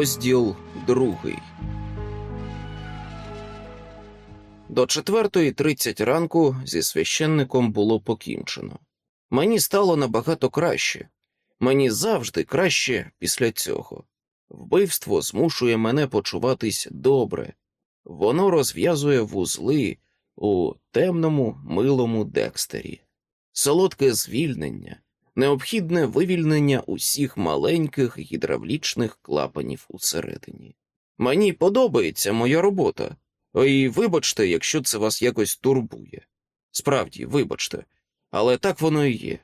Розділ другий. До 4.30 ранку зі священником було покінчено. Мені стало набагато краще. Мені завжди краще після цього. Вбивство змушує мене почуватись добре, воно розв'язує вузли у темному милому декстері, солодке звільнення, необхідне вивільнення усіх маленьких гідравлічних клапанів усередині. Мені подобається моя робота, і вибачте, якщо це вас якось турбує. Справді, вибачте, але так воно і є.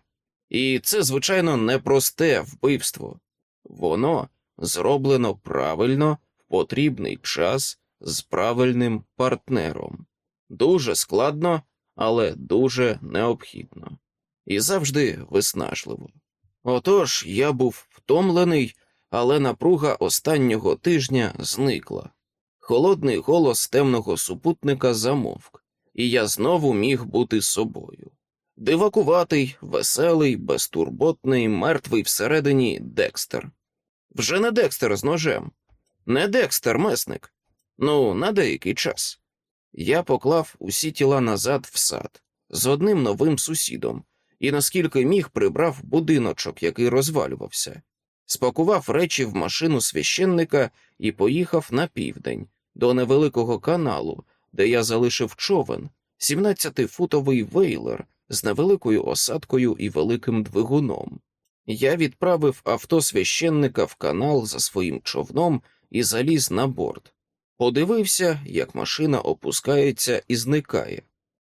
І це, звичайно, непросте вбивство. Воно зроблено правильно в потрібний час з правильним партнером. Дуже складно, але дуже необхідно. І завжди виснажливо. Отож я був втомлений, але напруга останнього тижня зникла. Холодний голос темного супутника замовк, і я знову міг бути собою. Дивакуватий, веселий, безтурботний, мертвий всередині Декстер. Вже не Декстер з ножем, не Декстер месник. Ну, на деякий час. Я поклав усі тіла назад в сад з одним новим сусідом і наскільки міг прибрав будиночок, який розвалювався, спакував речі в машину священника і поїхав на південь до невеликого каналу, де я залишив човен, 17-футовий вейлер з невеликою осадкою і великим двигуном. Я відправив авто священника в канал за своїм човном і заліз на борт. Подивився, як машина опускається і зникає.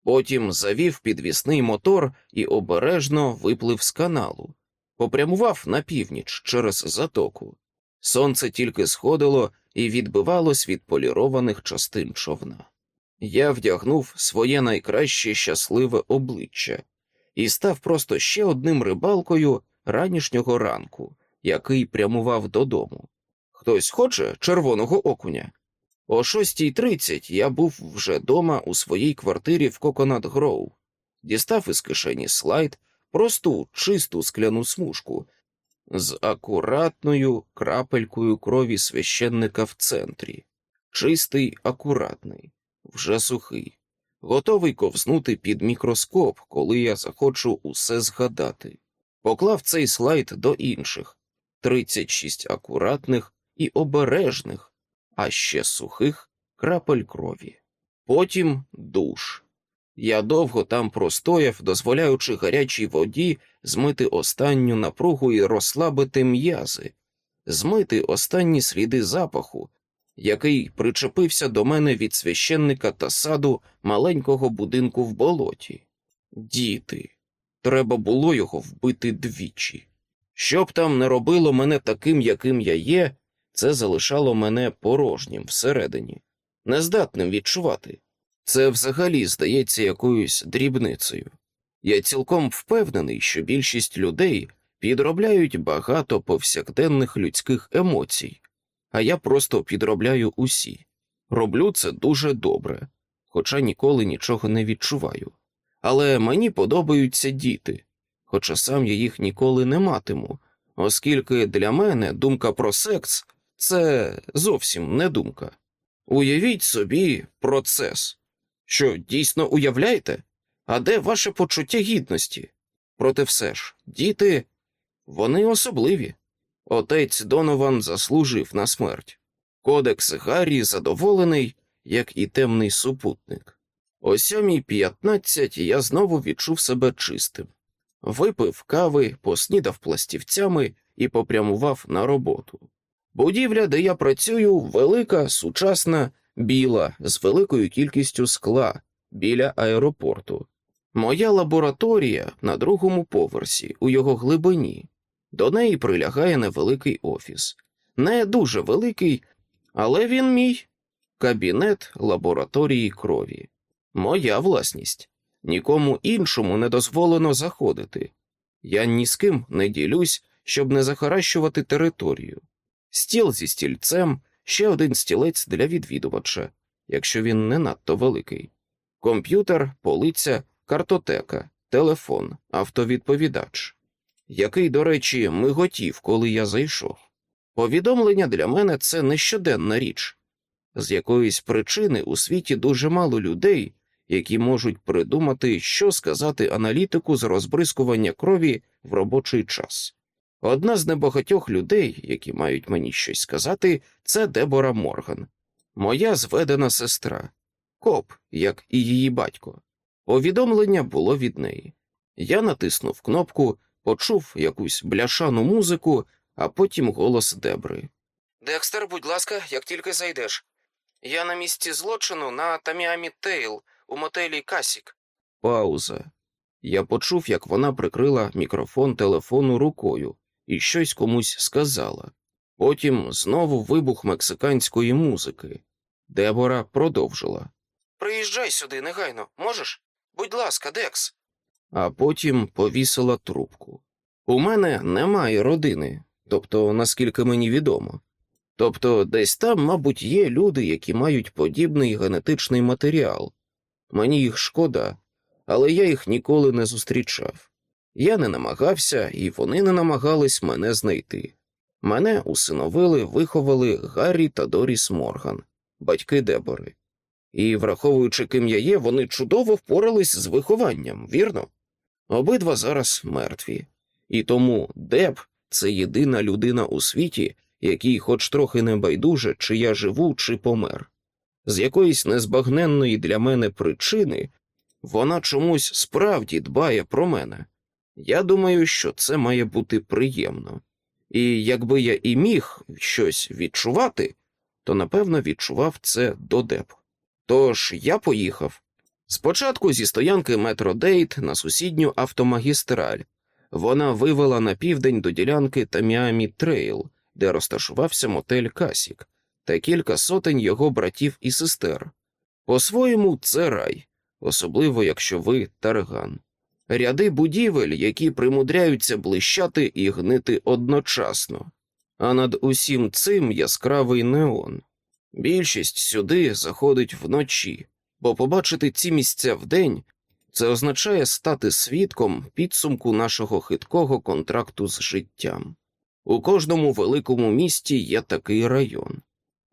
Потім завів підвісний мотор і обережно виплив з каналу, попрямував на північ через затоку. Сонце тільки сходило і відбивалось від полірованих частин човна. Я вдягнув своє найкраще щасливе обличчя і став просто ще одним рибалкою ранішнього ранку, який прямував додому. Хтось хоче червоного окуня? О 6.30 я був вже дома у своїй квартирі в Коконат Гроу, дістав із кишені слайд, просту чисту скляну смужку з акуратною крапелькою крові священника в центрі, чистий, акуратний, вже сухий, готовий ковзнути під мікроскоп, коли я захочу усе згадати. Поклав цей слайд до інших 36 акуратних і обережних а ще сухих крапель крові. Потім душ. Я довго там простояв, дозволяючи гарячій воді змити останню напругу і розслабити м'язи, змити останні сліди запаху, який причепився до мене від священника та саду маленького будинку в болоті. Діти, треба було його вбити двічі. Щоб там не робило мене таким, яким я є, це залишало мене порожнім всередині, нездатним відчувати. Це взагалі здається якоюсь дрібницею. Я цілком впевнений, що більшість людей підробляють багато повсякденних людських емоцій, а я просто підробляю усі. Роблю це дуже добре, хоча ніколи нічого не відчуваю. Але мені подобаються діти, хоча сам я їх ніколи не матиму, оскільки для мене думка про секс це зовсім не думка. Уявіть собі процес. Що дійсно уявляєте? А де ваше почуття гідності? Проте все ж, діти, вони особливі. Отець Донован заслужив на смерть. Кодекс Гаррі задоволений, як і темний супутник. О сьомій п'ятнадцять я знову відчув себе чистим, випив кави, поснідав пластівцями і попрямував на роботу. Будівля, де я працюю, велика, сучасна, біла, з великою кількістю скла біля аеропорту. Моя лабораторія на другому поверсі, у його глибині. До неї прилягає невеликий офіс. Не дуже великий, але він мій кабінет лабораторії крові. Моя власність. Нікому іншому не дозволено заходити. Я ні з ким не ділюсь, щоб не захаращувати територію стіл зі стільцем, ще один стілець для відвідувача, якщо він не надто великий, комп'ютер, полиця, картотека, телефон, автовідповідач, який, до речі, миготів, коли я зайшов. Повідомлення для мене це не щоденна річ. З якоїсь причини у світі дуже мало людей, які можуть придумати, що сказати аналітику з розбризкування крові в робочий час. Одна з небагатьох людей, які мають мені щось сказати, це Дебора Морган, моя зведена сестра, коп, як і її батько. Повідомлення було від неї. Я натиснув кнопку, почув якусь бляшану музику, а потім голос Дебори. Декстер, будь ласка, як тільки зайдеш. Я на місці злочину на Таміамі Трейл у мотелі Касік. Пауза. Я почув, як вона прикрила мікрофон телефону рукою і щось комусь сказала. Потім знову вибух мексиканської музики. Дебора продовжила. Приїжджай сюди негайно, можеш? Будь ласка, Декс. А потім повісила трубку. У мене немає родини, тобто, наскільки мені відомо. Тобто, десь там, мабуть, є люди, які мають подібний генетичний матеріал. Мені їх шкода, але я їх ніколи не зустрічав. Я не намагався, і вони не намагались мене знайти. Мене усиновили, виховали Гаррі та Доріс Морган, батьки Дебори. І, враховуючи, ким я є, вони чудово впорались з вихованням, вірно? Обидва зараз мертві, і тому Деб це єдина людина у світі, якій хоч трохи не байдуже, чи я живу, чи помер. З якоїсь незбагненної для мене причини вона чомусь справді дбає про мене. Я думаю, що це має бути приємно. І якби я і міг щось відчувати, то напевно відчував це до Деб. Тож я поїхав. Спочатку зі стоянки Метро-Дейд на сусідню автомагістраль. Вона вивела на південь до ділянки Таміамі Трейл, де розташувався мотель Касік, та кілька сотень його братів і сестер. По-своєму, це рай, особливо якщо ви тарган. Ряди будівель, які примудряються блищати і гнити одночасно, а над усім цим яскравий неон. Більшість сюди заходить вночі, бо побачити ці місця вдень це означає стати свідком підсумку нашого хиткого контракту з життям. У кожному великому місті є такий район.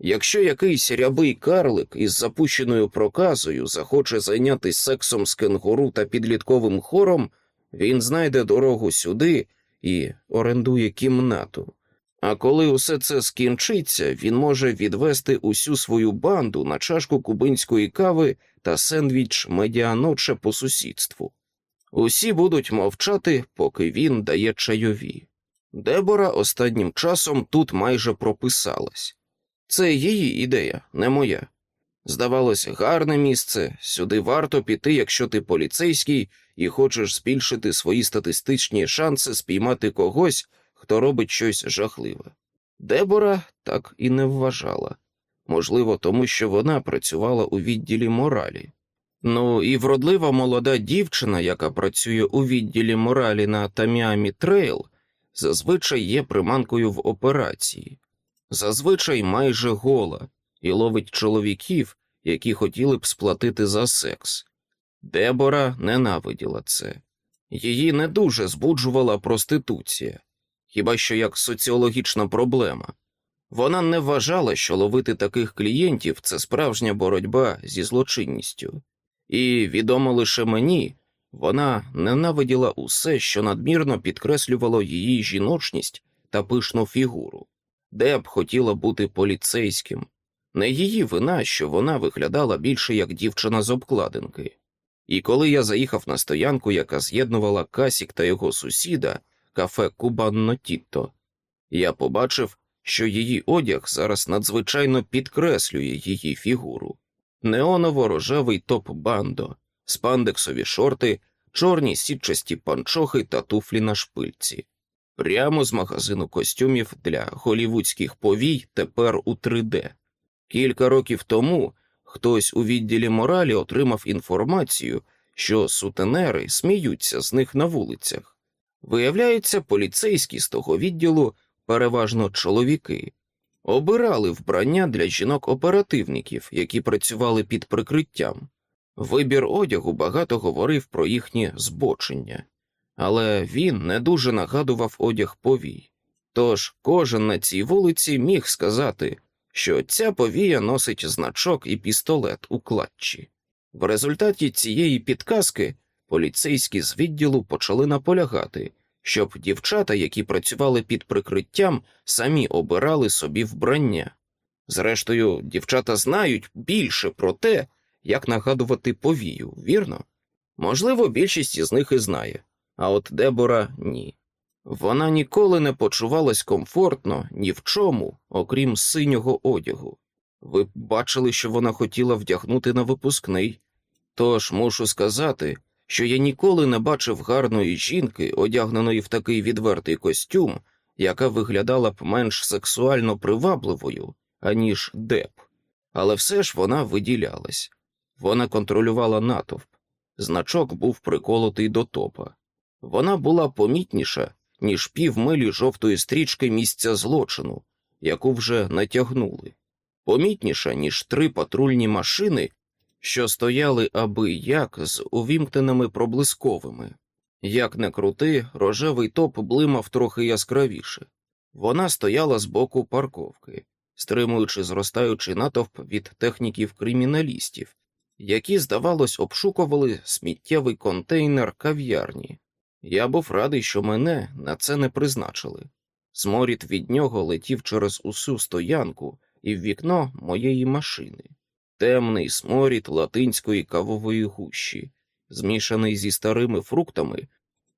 Якщо якийсь рябий карлик із запущеною проказою захоче зайнятися сексом з кенгуру та підлітковим хором, він знайде дорогу сюди і орендує кімнату. А коли усе це скінчиться, він може відвести усю свою банду на чашку кубинської кави та сендвіч медіаноче по сусідству. Усі будуть мовчати, поки він дає чайові. Дебора останнім часом тут майже прописалась. Це її ідея, не моя. Здавалося, гарне місце, сюди варто піти, якщо ти поліцейський і хочеш збільшити свої статистичні шанси спіймати когось, хто робить щось жахливе. Дебора так і не вважала можливо, тому що вона працювала у відділі моралі. Ну і вродлива молода дівчина, яка працює у відділі моралі на Таміамі Трейл, зазвичай є приманкою в операції, зазвичай майже гола, і ловить чоловіків, які хотіли б сплатити за секс. Дебора ненавиділа це, її не дуже збуджувала проституція, хіба що як соціологічна проблема. Вона не вважала, що ловити таких клієнтів це справжня боротьба зі злочинністю, і відомо лише мені, вона ненавиділа усе, що надмірно підкреслювало її жіночність та пишну фігуру, де б хотіла бути поліцейським, не її вина, що вона виглядала більше як дівчина з обкладинки. І коли я заїхав на стоянку, яка з'єднувала Касік та його сусіда, кафе Кубанно Тітто, я побачив що її одяг зараз надзвичайно підкреслює її фігуру. Неоново рожевий топ бандо, спандексові шорти, чорні сітчасті панчохи та туфлі на шпильці. Прямо з магазину костюмів для голівудських повій тепер у 3D. Кілька років тому хтось у відділі моралі отримав інформацію, що сутенери сміються з них на вулицях. Виявляється, поліцейські з того відділу переважно чоловіки, обирали вбрання для жінок-оперативників, які працювали під прикриттям. Вибір одягу багато говорив про їхнє збочення, але він не дуже нагадував одяг повій. Тож кожен на цій вулиці міг сказати, що ця повія носить значок і пістолет у клатчі. В результаті цієї підказки поліцейські з відділу почали наполягати, щоб дівчата, які працювали під прикриттям, самі обирали собі вбрання. Зрештою, дівчата знають більше про те, як нагадувати повію, вірно? Можливо, більшість із них і знає, а от Дебора ні. Вона ніколи не почувалась комфортно ні в чому, окрім синього одягу. Ви б бачили, що вона хотіла вдягнути на випускний. Тож мушу сказати, що я ніколи не бачив гарної жінки, одягненої в такий відвертий костюм, яка виглядала б менш сексуально привабливою, аніж Деп. Але все ж вона виділялась. Вона контролювала натовп. Значок був приколотий до топа. Вона була помітніша, ніж півмилі жовтої стрічки місця злочину, яку вже натягнули, помітніша, ніж три патрульні машини, що стояли аби як з увімкненими проблисковими. Як не крути, рожевий топ блимав трохи яскравіше. Вона стояла з боку парковки, стримуючи зростаючий натовп від техніків криміналістів, які, здавалось, обшукували сміттєвий контейнер кав'ярні. Я був радий, що мене на це не призначили. Сморід від нього летів через усю стоянку і в вікно моєї машини. Темний сморід латинської кавової гущі, змішаний зі старими фруктами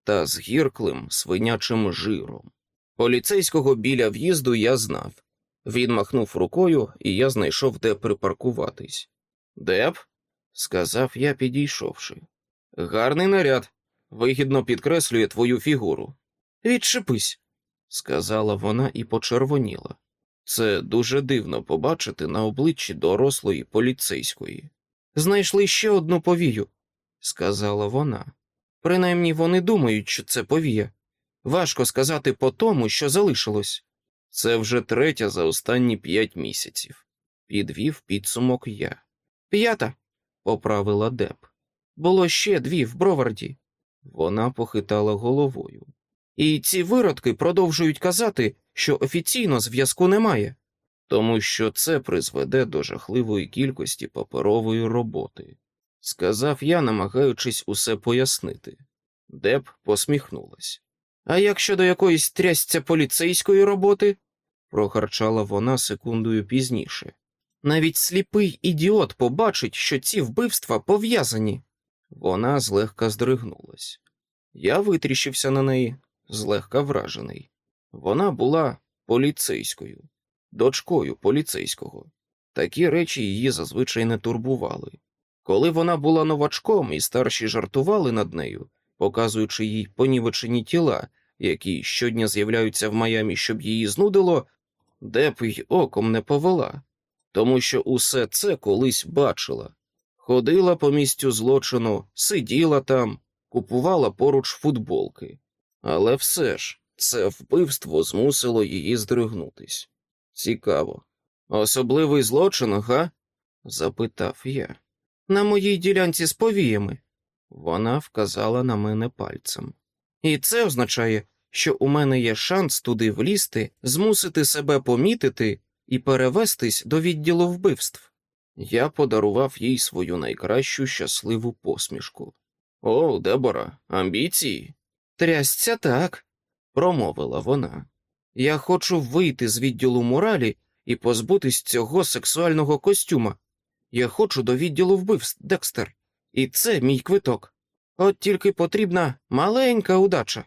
та з гірклим свинячим жиром. Поліцейського біля в'їзду я знав. Він махнув рукою, і я знайшов, де припаркуватись. Деп? сказав я, підійшовши. Гарний наряд. Вигідно підкреслює твою фігуру. Відшипись, сказала вона і почервоніла. Це дуже дивно побачити на обличчі дорослої поліцейської. Знайшли ще одну повію, сказала вона. Принаймні вони думають, що це повія. Важко сказати по тому, що залишилось. Це вже третя за останні п'ять місяців, підвів підсумок я. П'ята, поправила Деб. Було ще дві в Броварді. Вона похитала головою. І ці виродки продовжують казати, що офіційно зв'язку немає, тому що це призведе до жахливої кількості паперової роботи, сказав я, намагаючись усе пояснити. Деб посміхнулась. А як щодо якоїсь трясця поліцейської роботи? прохарчала вона секундою пізніше. Навіть сліпий ідіот побачить, що ці вбивства пов'язані. Вона злегка здригнулась. Я витріщився на неї, злегка вражений. Вона була поліцейською, дочкою поліцейського. Такі речі її зазвичай не турбували. Коли вона була новачком і старші жартували над нею, показуючи їй понівечені тіла, які щодня з'являються в Майамі, щоб її знудило, де б й оком не повела, тому що усе це колись бачила. Ходила по місцю злочину, сиділа там, купувала поруч футболки. Але все ж це вбивство змусило її здригнутись. Цікаво. Особливий злочин, га? запитав я. На моїй ділянці з повіями. Вона вказала на мене пальцем. І це означає, що у мене є шанс туди влізти, змусити себе помітити і перевестись до відділу вбивств. Я подарував їй свою найкращу щасливу посмішку. О, Дебора, амбіції? Трясця так, промовила вона. Я хочу вийти з відділу моралі і позбутись цього сексуального костюма. Я хочу до відділу вбивств, Декстер, і це мій квиток. От тільки потрібна маленька удача.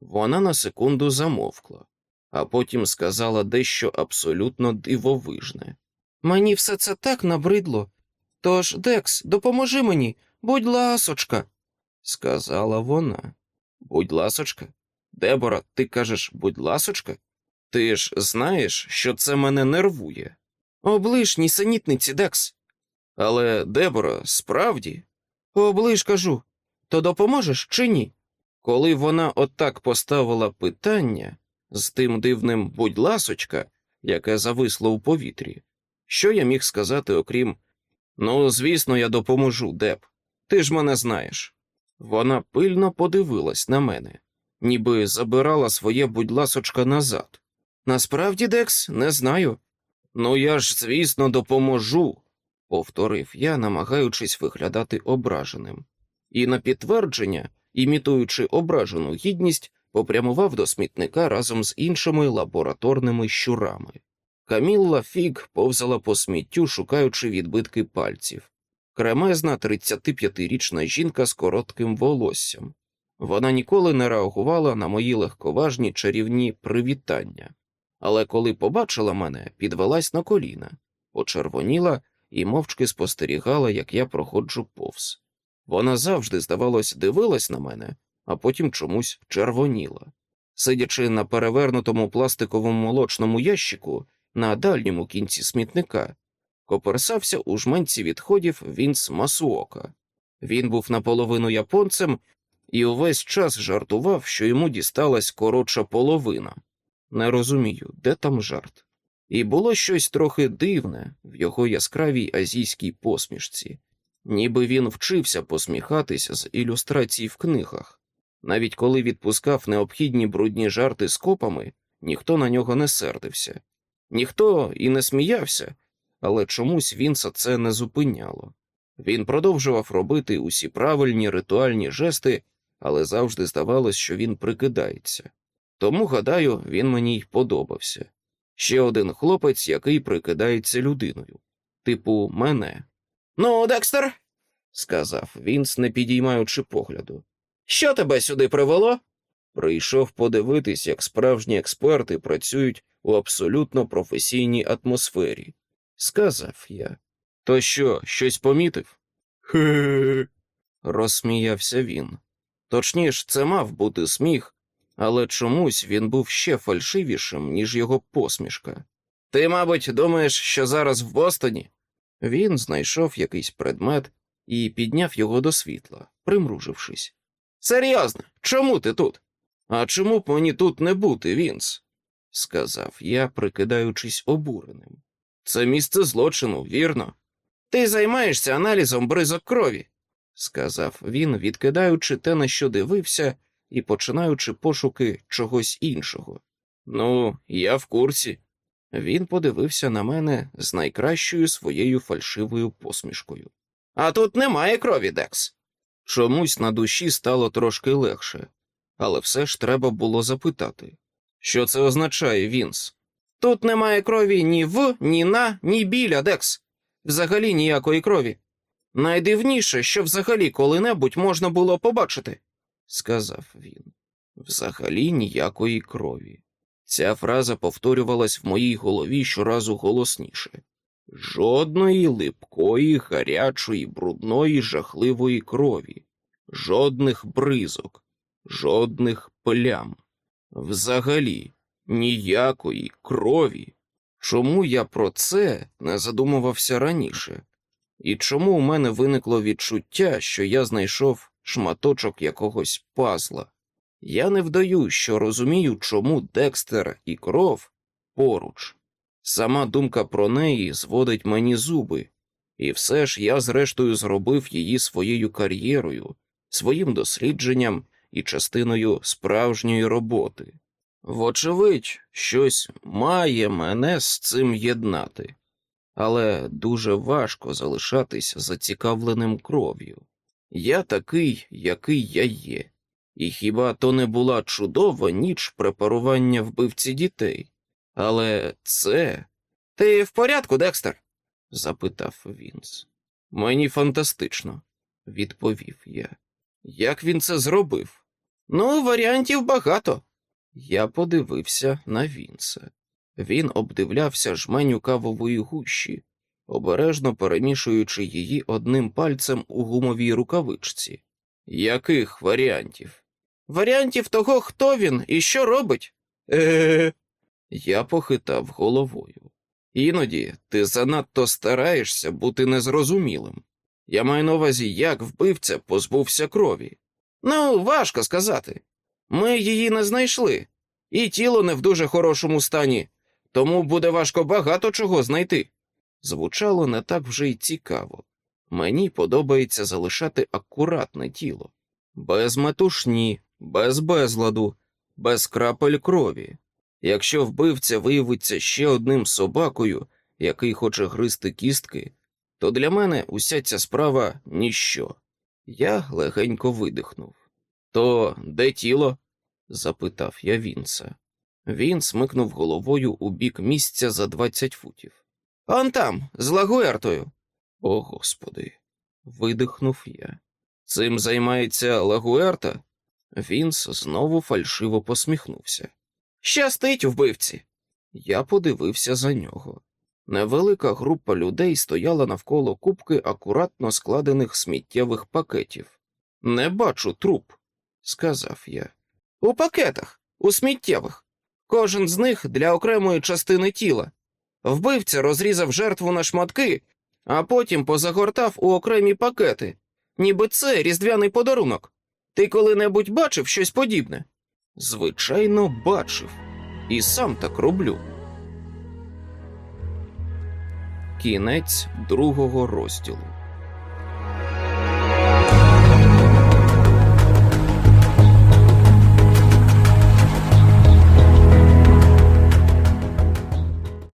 Вона на секунду замовкла, а потім сказала дещо абсолютно дивовижне. Мені все це так набридло. Тож, Декс, допоможи мені, будь ласочка, сказала вона. Будь ласочка. Дебора, ти кажеш, будь ласочка? Ти ж знаєш, що це мене нервує. Оближ нісенітниці, Декс. Але, Дебора, справді, оближ кажу, то допоможеш чи ні? Коли вона отак поставила питання з тим дивним будь ласочка, яке зависло у повітрі, що я міг сказати, окрім ну, звісно, я допоможу, Деб. Ти ж мене знаєш. Вона пильно подивилась на мене, ніби забирала своє будь ласочка назад. Насправді, Декс, не знаю. Ну я ж, звісно, допоможу, повторив я, намагаючись виглядати ображеним. І на підтвердження, імітуючи ображену гідність, попрямував до смітника разом з іншими лабораторними щурами. Камілла Фіг повзала по сміттю, шукаючи відбитки пальців. Кремезна 35-річна жінка з коротким волоссям. Вона ніколи не реагувала на мої легковажні чарівні привітання, але коли побачила мене, підвелась на коліна, почервоніла і мовчки спостерігала, як я проходжу повз. Вона завжди, здавалось, дивилась на мене, а потім чомусь червоніла. Сидячи на перевернутому пластиковому молочному ящику на дальньому кінці смітника, коперсався у жменці відходів Вінс Масуока. Він був наполовину японцем і увесь час жартував, що йому дісталась коротша половина. Не розумію, де там жарт. І було щось трохи дивне в його яскравій азійській посмішці, ніби він вчився посміхатися з ілюстрацій в книгах. Навіть коли відпускав необхідні брудні жарти з копами, ніхто на нього не сердився, ніхто і не сміявся, але чомусь Вінса це не зупиняло. Він продовжував робити усі правильні ритуальні жести, але завжди здавалось, що він прикидається. Тому, гадаю, він мені й подобався. Ще один хлопець, який прикидається людиною, типу мене. Ну, Декстер, сказав Вінс, не підіймаючи погляду. Що тебе сюди привело? Прийшов подивитись, як справжні експерти працюють у абсолютно професійній атмосфері, сказав я. То що, щось помітив? Хе. розсміявся він. Точніше, це мав бути сміх, але чомусь він був ще фальшивішим, ніж його посмішка. Ти, мабуть, думаєш, що зараз в Бостоні? Він знайшов якийсь предмет і підняв його до світла, примружившись. Серйозно, чому ти тут? А чому б мені тут не бути, Вінс? сказав я, прикидаючись обуреним. Це місце злочину, вірно? Ти займаєшся аналізом бризок крові, сказав він, відкидаючи те, на що дивився, і починаючи пошуки чогось іншого. Ну, я в курсі. Він подивився на мене з найкращою своєю фальшивою посмішкою. А тут немає крові, Декс. Чомусь на душі стало трошки легше, але все ж треба було запитати, що це означає, Вінс? Тут немає крові ні в, ні на, ні біля, Декс. Взагалі ніякої крові. Найдивніше, що взагалі коли-небудь можна було побачити, сказав він. Взагалі ніякої крові. Ця фраза повторювалась в моїй голові щоразу голосніше. Жодної липкої, гарячої, брудної, жахливої крові, жодних бризок, жодних плям. Взагалі, ніякої крові. Чому я про це не задумувався раніше? І чому у мене виникло відчуття, що я знайшов шматочок якогось пазла? Я не вдаю, що розумію, чому Декстер і кров поруч. Сама думка про неї зводить мені зуби, і все ж я, зрештою, зробив її своєю кар'єрою, своїм дослідженням і частиною справжньої роботи. Вочевидь, щось має мене з цим єднати, але дуже важко залишатись зацікавленим кров'ю. Я такий, який я є, і хіба то не була чудова ніч препарування вбивці дітей? Але це. Ти в порядку, Декстер? запитав Вінс. Мені фантастично, відповів я. Як він це зробив? Ну, варіантів багато. Я подивився на Вінса. Він обдивлявся жменю кавової гущі, обережно перемішуючи її одним пальцем у гумовій рукавичці. Яких варіантів? Варіантів того, хто він і що робить? Е. Я похитав головою. Іноді ти занадто стараєшся бути незрозумілим. Я маю на увазі, як вбивця позбувся крові. Ну, важко сказати. Ми її не знайшли, і тіло не в дуже хорошому стані, тому буде важко багато чого знайти. Звучало не так вже й цікаво. Мені подобається залишати акуратне тіло, без метушні, без безладу, без крапель крові. Якщо вбивця виявиться ще одним собакою, який хоче гризти кістки, то для мене уся ця справа ніщо. Я легенько видихнув. То де тіло? запитав я Вінса. Він смикнув головою у бік місця за двадцять футів. Он там, з лагуертою. О, господи, видихнув я. Цим займається лагуерта? Вінс знову фальшиво посміхнувся. Щастить вбивці. Я подивився за нього. Невелика група людей стояла навколо кубки акуратно складених сміттєвих пакетів. Не бачу труп, сказав я. У пакетах, у сміттєвих. Кожен з них для окремої частини тіла. Вбивця розрізав жертву на шматки, а потім позагортав у окремі пакети, ніби це різдвяний подарунок. Ти коли-небудь бачив щось подібне? Звичайно, бачив, і сам так роблю. Кінець другого розділу.